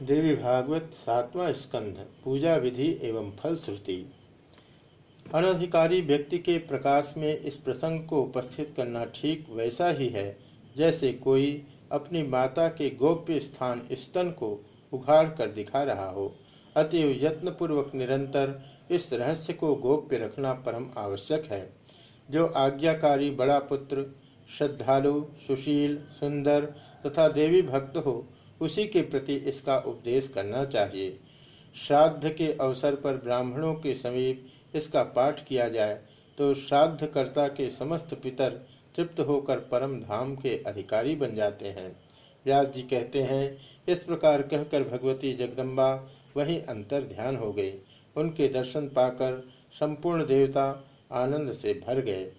देवी भागवत सातवां स्कंध, पूजा विधि एवं फलश्रुति अनधिकारी व्यक्ति के प्रकाश में इस प्रसंग को उपस्थित करना ठीक वैसा ही है, जैसे कोई अपनी माता के गोप्य स्थान स्तन को उघाड़ कर दिखा रहा हो। अतएव यत्नपूर्वक निरंतर इस रहस्य को गोप्य रखना परम आवश्यक है, जो आज्ञाकारी बड़ा पुत्र, श्रद्धालु, सुशील, सुंदर तथा देवी भक्त हो उसी के प्रति इसका उपदेश करना चाहिए। श्राद्ध के अवसर पर ब्राह्मणों के समीप इसका पाठ किया जाए तो श्राद्धकर्ता के समस्त पितर तृप्त होकर परम धाम के अधिकारी बन जाते हैं। व्यास जी कहते हैं, इस प्रकार कहकर भगवती जगदम्बा वहीं अंतर ध्यान हो गई। उनके दर्शन पाकर संपूर्ण देवता आनंद से भर गए।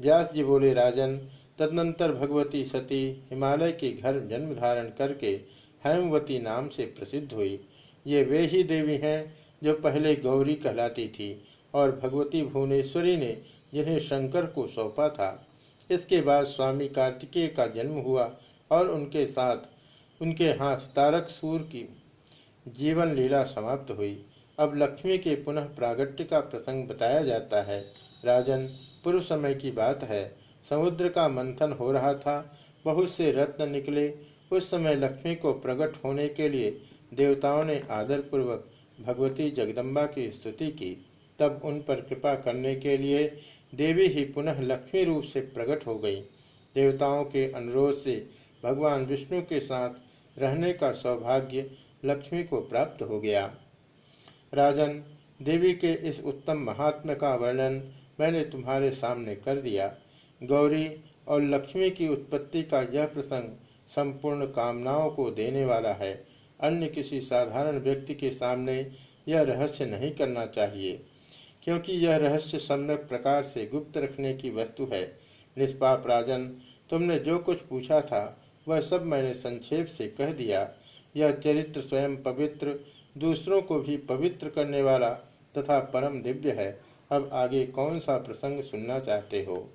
व्यास जी बोले, राजन, तदनंतर भगवती सती हिमालय के घर जन्म धारण करके हेमवती नाम से प्रसिद्ध हुई। ये वे ही देवी हैं जो पहले गौरी कहलाती थी और भगवती भुवनेश्वरी ने जिन्हें शंकर को सौंपा था। इसके बाद स्वामी कार्तिकेय का जन्म हुआ और उनके साथ उनके हाथ तारक सूर की जीवन लीला समाप्त हुई। अब लक्ष्मी के पुनः प्रागट्य का प्रसंग बताया जाता है। राजन पूर्व समय की बात है। समुद्र का मंथन हो रहा था। बहुत से रत्न निकले उस समय लक्ष्मी को प्रकट होने के लिए देवताओं ने आदरपूर्वक भगवती जगदम्बा की स्तुति की। तब उन पर कृपा करने के लिए देवी ही पुनः लक्ष्मी रूप से प्रकट हो गई। देवताओं के अनुरोध से भगवान विष्णु के साथ रहने का सौभाग्य लक्ष्मी को प्राप्त हो गया। राजन, देवी के इस उत्तम महात्मा का वर्णन मैंने तुम्हारे सामने कर दिया। गौरी और लक्ष्मी की उत्पत्ति का यह प्रसंग संपूर्ण कामनाओं को देने वाला है। अन्य किसी साधारण व्यक्ति के सामने यह रहस्य नहीं करना चाहिए, क्योंकि यह रहस्य सम्यक प्रकार से गुप्त रखने की वस्तु है। निष्पाप राजन, तुमने जो कुछ पूछा था, वह सब मैंने संक्षेप से कह दिया। यह चरित्र स्वयं पवित्र, दूसरों को भी पवित्र करने वाला तथा परम दिव्य है। अब आगे कौन सा प्रसंग सुनना चाहते हो?